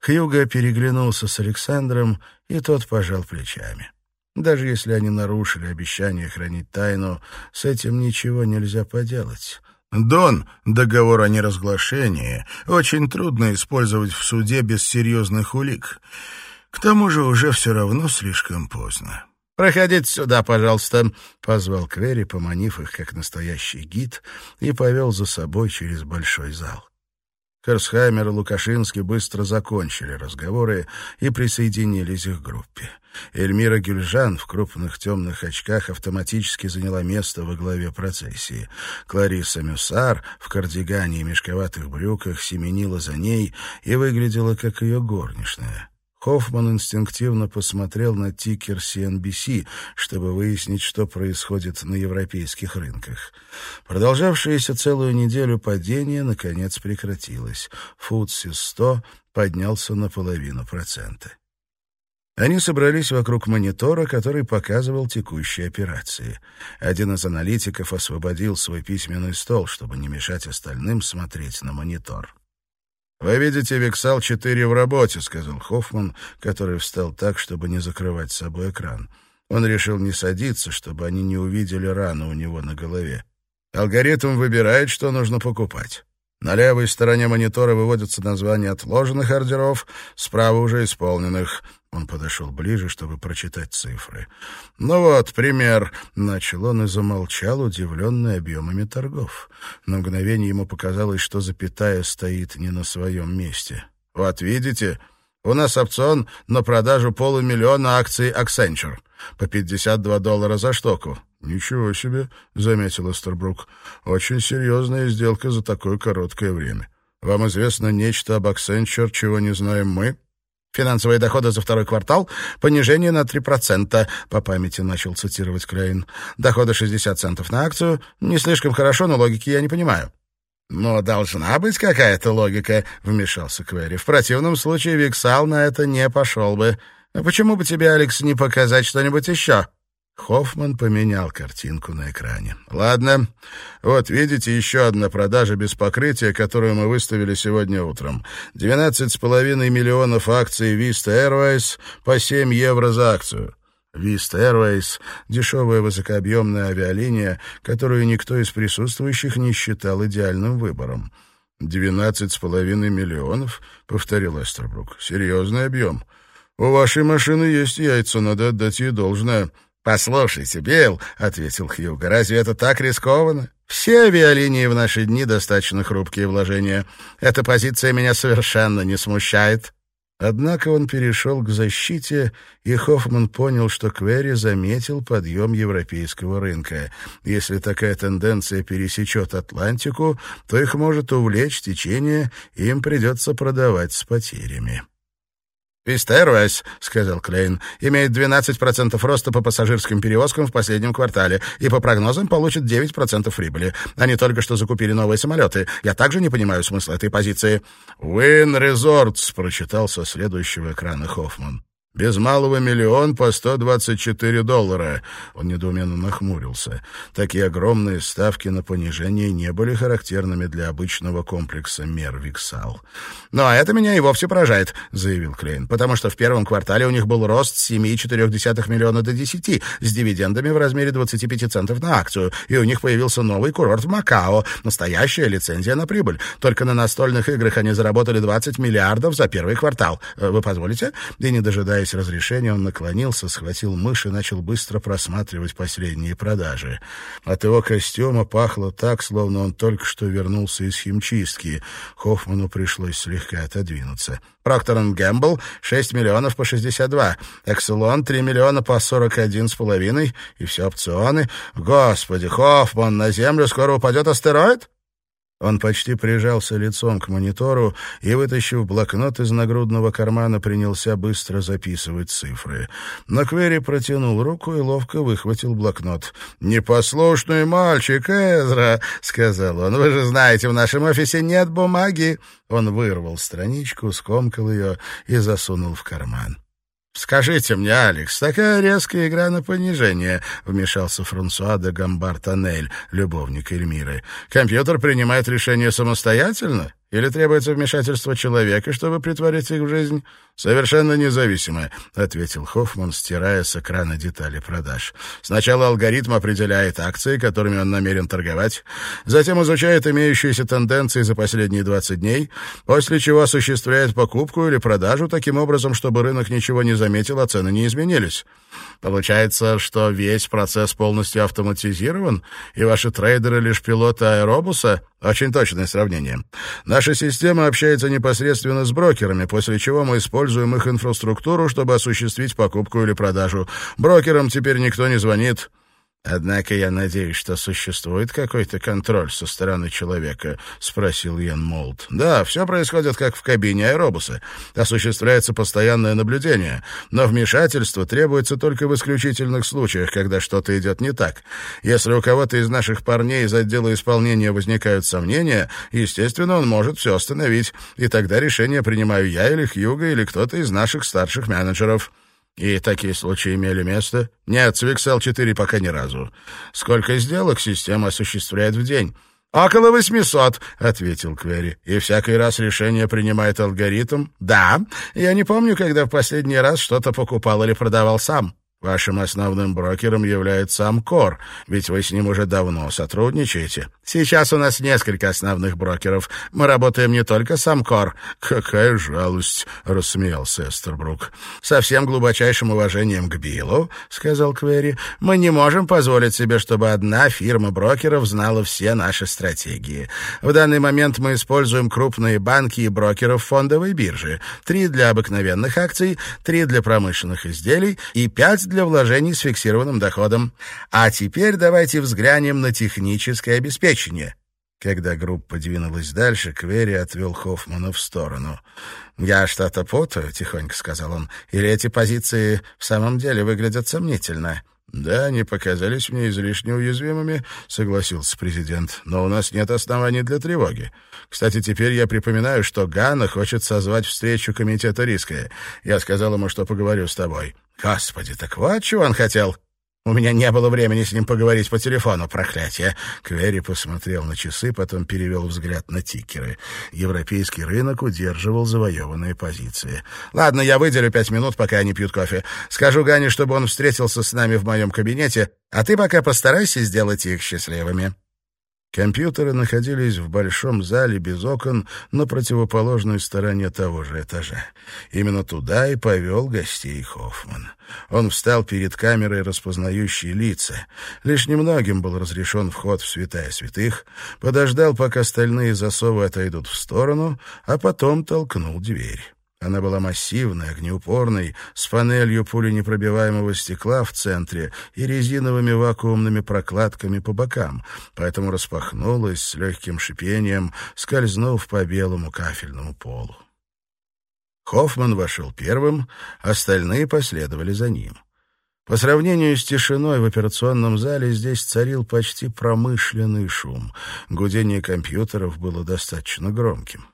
Хьюго переглянулся с Александром, и тот пожал плечами. Даже если они нарушили обещание хранить тайну, с этим ничего нельзя поделать. Дон, договор о неразглашении, очень трудно использовать в суде без серьезных улик. К тому же уже все равно слишком поздно. «Проходите сюда, пожалуйста», — позвал Квери, поманив их, как настоящий гид, и повел за собой через большой зал. Керсхаймер и Лукашинский быстро закончили разговоры и присоединились к группе. Эльмира Гюльжан в крупных темных очках автоматически заняла место во главе процессии. Клариса Мюсар в кардигане и мешковатых брюках семенила за ней и выглядела как ее горничная. Хоффман инстинктивно посмотрел на тикер CNBC, чтобы выяснить, что происходит на европейских рынках. Продолжавшееся целую неделю падение, наконец, прекратилось. Фудси-100 поднялся на половину процента. Они собрались вокруг монитора, который показывал текущие операции. Один из аналитиков освободил свой письменный стол, чтобы не мешать остальным смотреть на монитор. «Вы видите Вексал-4 в работе», — сказал Хоффман, который встал так, чтобы не закрывать с собой экран. Он решил не садиться, чтобы они не увидели рану у него на голове. Алгоритм выбирает, что нужно покупать. На левой стороне монитора выводятся названия отложенных ордеров, справа уже исполненных. Он подошел ближе, чтобы прочитать цифры. «Ну вот, пример», — начал он и замолчал, удивленный объемами торгов. На мгновение ему показалось, что запятая стоит не на своем месте. «Вот видите, у нас опцион на продажу полумиллиона акций Accenture по 52 доллара за штуку. «Ничего себе», — заметил Эстербрук. «Очень серьезная сделка за такое короткое время. Вам известно нечто об Accenture, чего не знаем мы?» «Финансовые доходы за второй квартал, понижение на 3%, по памяти начал цитировать Клейн. «Доходы 60 центов на акцию. Не слишком хорошо, но логики я не понимаю». «Но должна быть какая-то логика», — вмешался Квери. «В противном случае Виксал на это не пошел бы. А почему бы тебе, Алекс, не показать что-нибудь еще?» Хоффман поменял картинку на экране. «Ладно, вот видите еще одна продажа без покрытия, которую мы выставили сегодня утром. Двенадцать с половиной миллионов акций Vista Airways по 7 евро за акцию». Vista Airways — дешевая высокообъемная авиалиния, которую никто из присутствующих не считал идеальным выбором. «Двенадцать с половиной миллионов?» — повторил Эстербрук. «Серьезный объем. У вашей машины есть яйца, надо отдать ей должное». «Послушайте, Билл», — ответил Хьюго, — «разве это так рискованно? Все авиалинии в наши дни достаточно хрупкие вложения. Эта позиция меня совершенно не смущает». Однако он перешел к защите, и Хоффман понял, что Квери заметил подъем европейского рынка. Если такая тенденция пересечет Атлантику, то их может увлечь течение, и им придется продавать с потерями. «Вистервес», — сказал Клейн, — «имеет 12% роста по пассажирским перевозкам в последнем квартале и по прогнозам получит 9% прибыли. Они только что закупили новые самолеты. Я также не понимаю смысла этой позиции». «Win Resorts», — прочитал со следующего экрана Хоффман. Без малого миллион по 124 доллара. Он недоуменно нахмурился. Такие огромные ставки на понижение не были характерными для обычного комплекса мер Виксал. «Но это меня и вовсе поражает», — заявил Клейн, «потому что в первом квартале у них был рост с 7,4 миллиона до 10, с дивидендами в размере 25 центов на акцию, и у них появился новый курорт Макао, настоящая лицензия на прибыль. Только на настольных играх они заработали 20 миллиардов за первый квартал. Э, вы позволите?» И не дожидаясь дожидаясь разрешения, он наклонился, схватил мышь и начал быстро просматривать последние продажи. От его костюма пахло так, словно он только что вернулся из химчистки. Хоффману пришлось слегка отодвинуться. «Проктор Гэмбл — 6 миллионов по 62, Экселон — 3 миллиона по 41 с половиной, и все опционы. Господи, Хоффман, на Землю скоро упадет астероид?» Он почти прижался лицом к монитору и, вытащив блокнот из нагрудного кармана, принялся быстро записывать цифры. Но Квери протянул руку и ловко выхватил блокнот. «Непослушный мальчик, Эзра!» — сказал он. «Вы же знаете, в нашем офисе нет бумаги!» Он вырвал страничку, скомкал ее и засунул в карман. «Скажите мне, Алекс, такая резкая игра на понижение», — вмешался Франсуа де Гамбар-Тоннель, любовник Эльмиры. «Компьютер принимает решение самостоятельно? Или требуется вмешательство человека, чтобы притворить их в жизнь? Совершенно независимо, ответил Хоффман, стирая с экрана детали продаж. Сначала алгоритм определяет акции, которыми он намерен торговать, затем изучает имеющиеся тенденции за последние 20 дней, после чего осуществляет покупку или продажу таким образом, чтобы рынок ничего не заметил, а цены не изменились. Получается, что весь процесс полностью автоматизирован, и ваши трейдеры лишь пилоты аэробуса? Очень точное сравнение. Наша система общается непосредственно с брокерами, после чего мы используем их инфраструктуру, чтобы осуществить покупку или продажу. Брокерам теперь никто не звонит. «Однако я надеюсь, что существует какой-то контроль со стороны человека?» — спросил Ян Молд. «Да, все происходит как в кабине аэробуса. Осуществляется постоянное наблюдение, но вмешательство требуется только в исключительных случаях, когда что-то идет не так. Если у кого-то из наших парней из отдела исполнения возникают сомнения, естественно, он может все остановить, и тогда решение принимаю я или Хьюго или кто-то из наших старших менеджеров». И такие случаи имели место? Нет, с Виксел-4 пока ни разу. Сколько сделок система осуществляет в день? «Около восьмисот», — ответил Квери. «И всякий раз решение принимает алгоритм?» «Да. Я не помню, когда в последний раз что-то покупал или продавал сам». Вашим основным брокером является Амкор, ведь вы с ним уже давно сотрудничаете. Сейчас у нас несколько основных брокеров. Мы работаем не только с Амкор. Какая жалость, рассмеялся Эстербрук. Со всем глубочайшим уважением к Биллу, сказал Квери, мы не можем позволить себе, чтобы одна фирма брокеров знала все наши стратегии. В данный момент мы используем крупные банки и брокеров фондовой биржи. Три для обыкновенных акций, три для промышленных изделий и пять для вложений с фиксированным доходом. А теперь давайте взглянем на техническое обеспечение. Когда группа двинулась дальше, Квери отвел Хоффмана в сторону. «Я что-то путаю», — тихонько сказал он. «Или эти позиции в самом деле выглядят сомнительно?» «Да, они показались мне излишне уязвимыми», — согласился президент. «Но у нас нет оснований для тревоги. Кстати, теперь я припоминаю, что Ганна хочет созвать встречу комитета риска. Я сказал ему, что поговорю с тобой». «Господи, так вот чего он хотел!» У меня не было времени с ним поговорить по телефону, проклятие. Квери посмотрел на часы, потом перевел взгляд на тикеры. Европейский рынок удерживал завоеванные позиции. Ладно, я выделю пять минут, пока они пьют кофе. Скажу Гане, чтобы он встретился с нами в моем кабинете, а ты пока постарайся сделать их счастливыми. Компьютеры находились в большом зале без окон на противоположной стороне того же этажа. Именно туда и повел гостей Хоффман. Он встал перед камерой, распознающей лица. Лишь немногим был разрешен вход в святая святых, подождал, пока остальные засовы отойдут в сторону, а потом толкнул дверь. Она была массивной, огнеупорной, с панелью пуленепробиваемого стекла в центре и резиновыми вакуумными прокладками по бокам, поэтому распахнулась с легким шипением, скользнув по белому кафельному полу. Хоффман вошел первым, остальные последовали за ним. По сравнению с тишиной в операционном зале здесь царил почти промышленный шум. Гудение компьютеров было достаточно громким.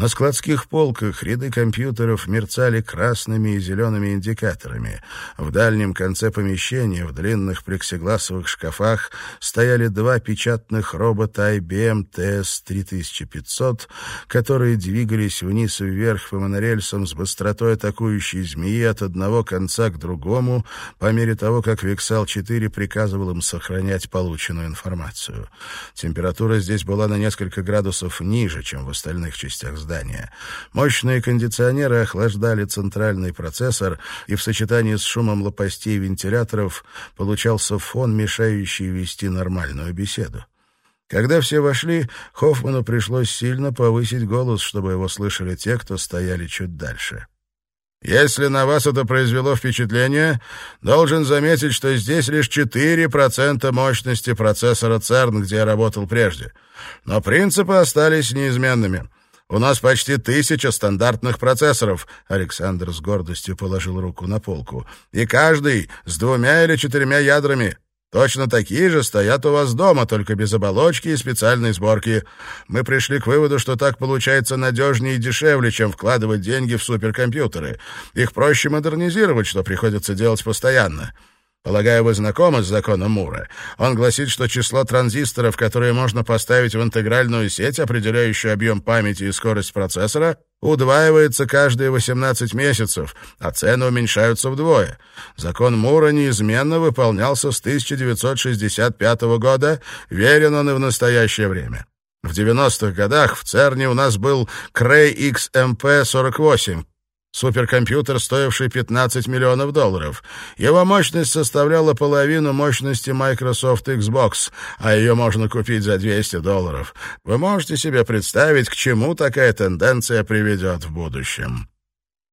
На складских полках ряды компьютеров мерцали красными и зелеными индикаторами. В дальнем конце помещения, в длинных плексигласовых шкафах, стояли два печатных робота IBM TS-3500, которые двигались вниз и вверх по монорельсам с быстротой атакующей змеи от одного конца к другому, по мере того, как Вексал-4 приказывал им сохранять полученную информацию. Температура здесь была на несколько градусов ниже, чем в остальных частях частях здания. Мощные кондиционеры охлаждали центральный процессор, и в сочетании с шумом лопастей вентиляторов получался фон, мешающий вести нормальную беседу. Когда все вошли, Хоффману пришлось сильно повысить голос, чтобы его слышали те, кто стояли чуть дальше. Если на вас это произвело впечатление, должен заметить, что здесь лишь 4% мощности процессора ЦЕРН, где я работал прежде. Но принципы остались неизменными. У нас почти тысяча стандартных процессоров. Александр с гордостью положил руку на полку. И каждый с двумя или четырьмя ядрами. Точно такие же стоят у вас дома, только без оболочки и специальной сборки. Мы пришли к выводу, что так получается надежнее и дешевле, чем вкладывать деньги в суперкомпьютеры. Их проще модернизировать, что приходится делать постоянно. Полагаю, вы знакомы с законом Мура. Он гласит, что число транзисторов, которые можно поставить в интегральную сеть, определяющую объем памяти и скорость процессора, удваивается каждые 18 месяцев, а цены уменьшаются вдвое. Закон Мура неизменно выполнялся с 1965 года, верен он и в настоящее время. В 90-х годах в ЦЕРНе у нас был Cray XMP-48, Суперкомпьютер, стоивший 15 миллионов долларов. Его мощность составляла половину мощности Microsoft Xbox, а ее можно купить за 200 долларов. Вы можете себе представить, к чему такая тенденция приведет в будущем?»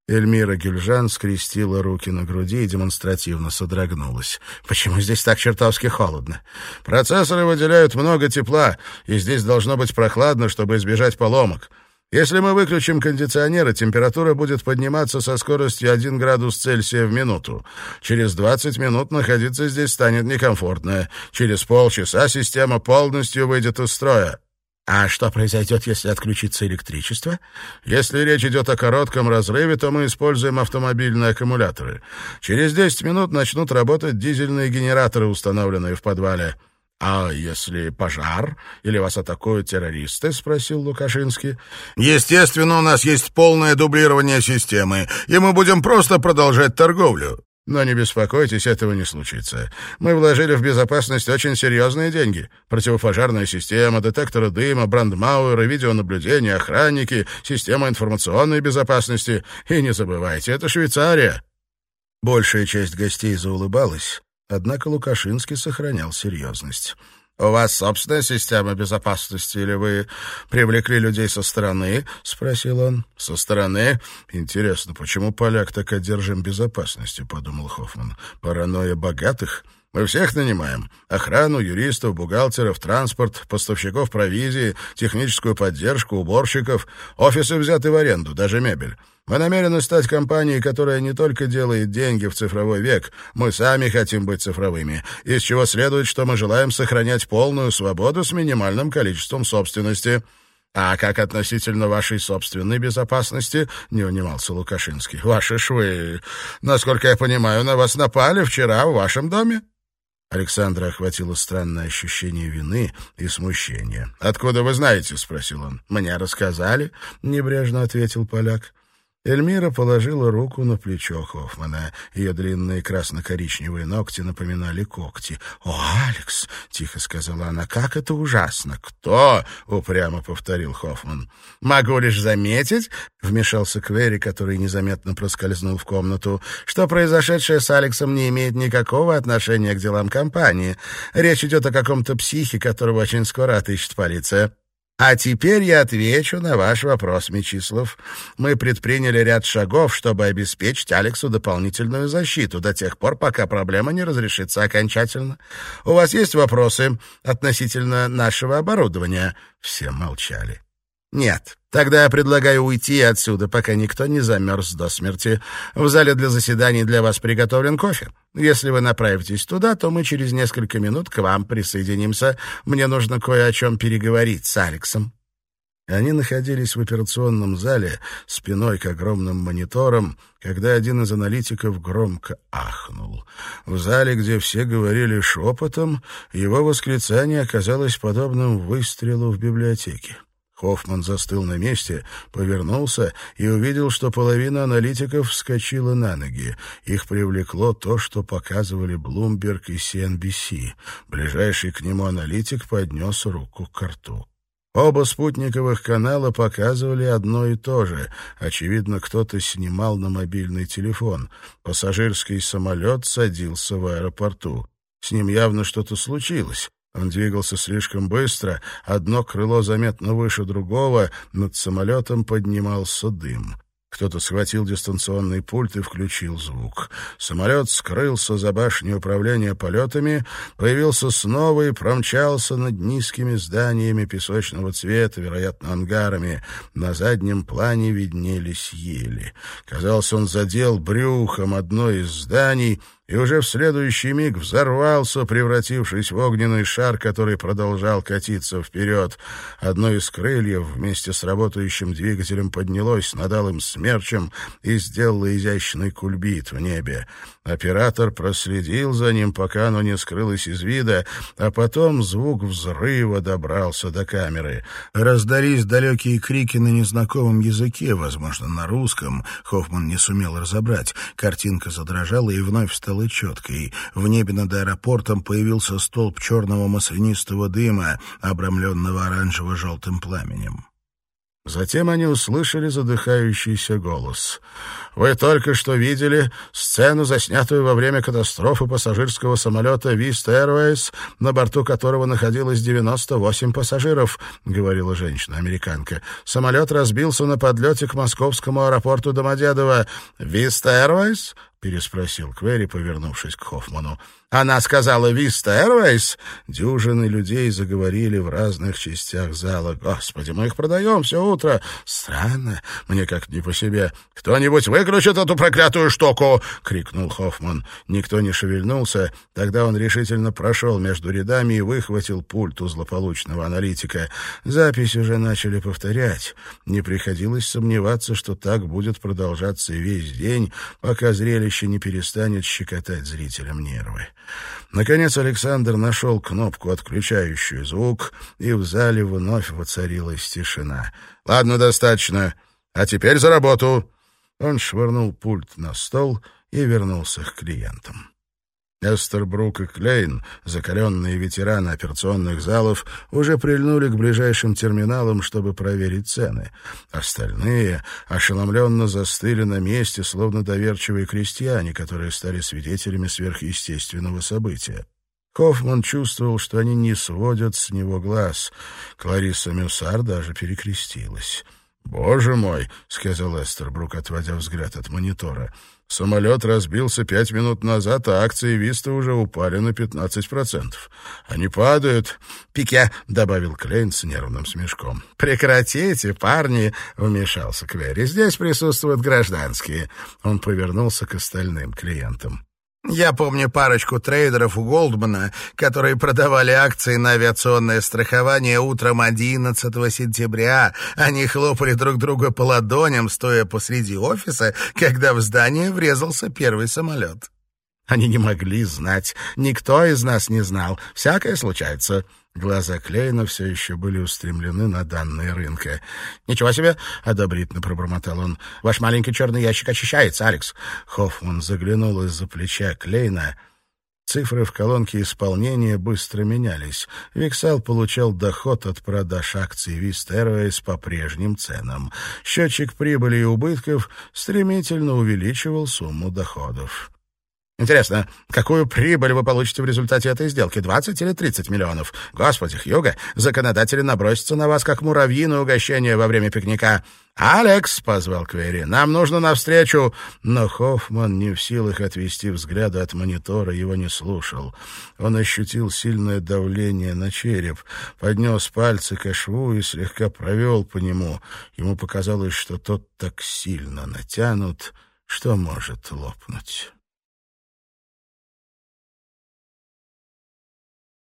Эльмира Гюльжан скрестила руки на груди и демонстративно содрогнулась. «Почему здесь так чертовски холодно? Процессоры выделяют много тепла, и здесь должно быть прохладно, чтобы избежать поломок. Если мы выключим кондиционеры, температура будет подниматься со скоростью 1 градус Цельсия в минуту. Через 20 минут находиться здесь станет некомфортно. Через полчаса система полностью выйдет из строя. А что произойдет, если отключится электричество? Если речь идет о коротком разрыве, то мы используем автомобильные аккумуляторы. Через 10 минут начнут работать дизельные генераторы, установленные в подвале. «А если пожар? Или вас атакуют террористы?» — спросил Лукашинский. «Естественно, у нас есть полное дублирование системы, и мы будем просто продолжать торговлю. Но не беспокойтесь, этого не случится. Мы вложили в безопасность очень серьезные деньги. Противопожарная система, детекторы дыма, брандмауэры, видеонаблюдение, охранники, система информационной безопасности. И не забывайте, это Швейцария. Большая часть гостей заулыбалась, однако Лукашинский сохранял серьезность. «У вас собственная система безопасности, или вы привлекли людей со стороны?» — спросил он. «Со стороны? Интересно, почему поляк так одержим безопасностью?» — подумал Хоффман. «Паранойя богатых?» Мы всех нанимаем. Охрану, юристов, бухгалтеров, транспорт, поставщиков провизии, техническую поддержку, уборщиков. Офисы взяты в аренду, даже мебель. Мы намерены стать компанией, которая не только делает деньги в цифровой век, мы сами хотим быть цифровыми, из чего следует, что мы желаем сохранять полную свободу с минимальным количеством собственности. А как относительно вашей собственной безопасности, не унимался Лукашинский. Ваши швы, насколько я понимаю, на вас напали вчера в вашем доме. Александра охватило странное ощущение вины и смущения. «Откуда вы знаете?» — спросил он. «Мне рассказали», — небрежно ответил поляк. Эльмира положила руку на плечо Хоффмана. Ее длинные красно-коричневые ногти напоминали когти. «О, Алекс!» — тихо сказала она. «Как это ужасно!» «Кто?» — упрямо повторил Хоффман. «Могу лишь заметить», — вмешался Квери, который незаметно проскользнул в комнату, «что произошедшее с Алексом не имеет никакого отношения к делам компании. Речь идет о каком-то психе, которого очень скоро отыщет полиция». А теперь я отвечу на ваш вопрос, Мечислав. Мы предприняли ряд шагов, чтобы обеспечить Алексу дополнительную защиту до тех пор, пока проблема не разрешится окончательно. У вас есть вопросы относительно нашего оборудования? Все молчали. Нет. Тогда я предлагаю уйти отсюда, пока никто не замерз до смерти. В зале для заседаний для вас приготовлен кофе. Если вы направитесь туда, то мы через несколько минут к вам присоединимся. Мне нужно кое о чем переговорить с Алексом». Они находились в операционном зале, спиной к огромным мониторам, когда один из аналитиков громко ахнул. В зале, где все говорили шепотом, его восклицание оказалось подобным выстрелу в библиотеке. Хоффман застыл на месте, повернулся и увидел, что половина аналитиков вскочила на ноги. Их привлекло то, что показывали Блумберг и CNBC. Ближайший к нему аналитик поднес руку к рту. Оба спутниковых канала показывали одно и то же. Очевидно, кто-то снимал на мобильный телефон. Пассажирский самолет садился в аэропорту. С ним явно что-то случилось. Он двигался слишком быстро, одно крыло заметно выше другого, над самолетом поднимался дым. Кто-то схватил дистанционный пульт и включил звук. Самолет скрылся за башней управления полетами, появился снова и промчался над низкими зданиями песочного цвета, вероятно, ангарами. На заднем плане виднелись ели. Казалось, он задел брюхом одно из зданий — и уже в следующий миг взорвался, превратившись в огненный шар, который продолжал катиться вперед. Одно из крыльев вместе с работающим двигателем поднялось над алым смерчем и сделало изящный кульбит в небе. Оператор проследил за ним, пока оно не скрылось из вида, а потом звук взрыва добрался до камеры. Раздались далекие крики на незнакомом языке, возможно, на русском. Хоффман не сумел разобрать. Картинка задрожала и вновь стала четкой. В небе над аэропортом появился столб черного маслянистого дыма, обрамленного оранжево-желтым пламенем. Затем они услышали задыхающийся голос. «Вы только что видели сцену, заснятую во время катастрофы пассажирского самолета «Вист Airways, на борту которого находилось 98 пассажиров», — говорила женщина-американка. «Самолет разбился на подлете к московскому аэропорту Домодедово. «Вист Airways? Переспросил Квери, повернувшись к Хоффману. Она сказала «Виста Airways. Дюжины людей заговорили в разных частях зала. «Господи, мы их продаем все утро!» «Странно, мне как не по себе». «Кто-нибудь выключит эту проклятую штуку!» — крикнул Хоффман. Никто не шевельнулся. Тогда он решительно прошел между рядами и выхватил пульт у злополучного аналитика. Запись уже начали повторять. Не приходилось сомневаться, что так будет продолжаться весь день, пока зрелище не перестанет щекотать зрителям нервы. Наконец Александр нашел кнопку, отключающую звук, и в зале вновь воцарилась тишина. «Ладно, достаточно. А теперь за работу!» Он швырнул пульт на стол и вернулся к клиентам. Эстербрук и Клейн, закаленные ветераны операционных залов, уже прильнули к ближайшим терминалам, чтобы проверить цены. Остальные ошеломленно застыли на месте, словно доверчивые крестьяне, которые стали свидетелями сверхъестественного события. Хоффман чувствовал, что они не сводят с него глаз. Клариса Мюсар даже перекрестилась. «Боже мой!» — сказал Эстербрук, отводя взгляд от монитора — Самолет разбился пять минут назад, а акции Виста уже упали на 15%. Они падают. «Пике», — добавил Клейн с нервным смешком. «Прекратите, парни», — вмешался Квери. «Здесь присутствуют гражданские». Он повернулся к остальным клиентам. Я помню парочку трейдеров у Голдмана, которые продавали акции на авиационное страхование утром 11 сентября. Они хлопали друг друга по ладоням, стоя посреди офиса, когда в здание врезался первый самолет. Они не могли знать. Никто из нас не знал. Всякое случается. Глаза Клейна все еще были устремлены на данные рынка. «Ничего себе!» — одобрительно пробормотал он. «Ваш маленький черный ящик очищается, Алекс!» Хоффман заглянул из-за плеча Клейна. Цифры в колонке исполнения быстро менялись. Виксал получал доход от продаж акций Вист Airways по прежним ценам. Счетчик прибыли и убытков стремительно увеличивал сумму доходов. Интересно, какую прибыль вы получите в результате этой сделки? 20 или 30 миллионов? Господи, Хьюго, законодатели набросятся на вас, как муравьи на угощение во время пикника. «Алекс!» — позвал Квери. «Нам нужно навстречу!» Но Хоффман, не в силах отвести взгляда от монитора, его не слушал. Он ощутил сильное давление на череп, поднес пальцы к шву и слегка провел по нему. Ему показалось, что тот так сильно натянут, что может лопнуть.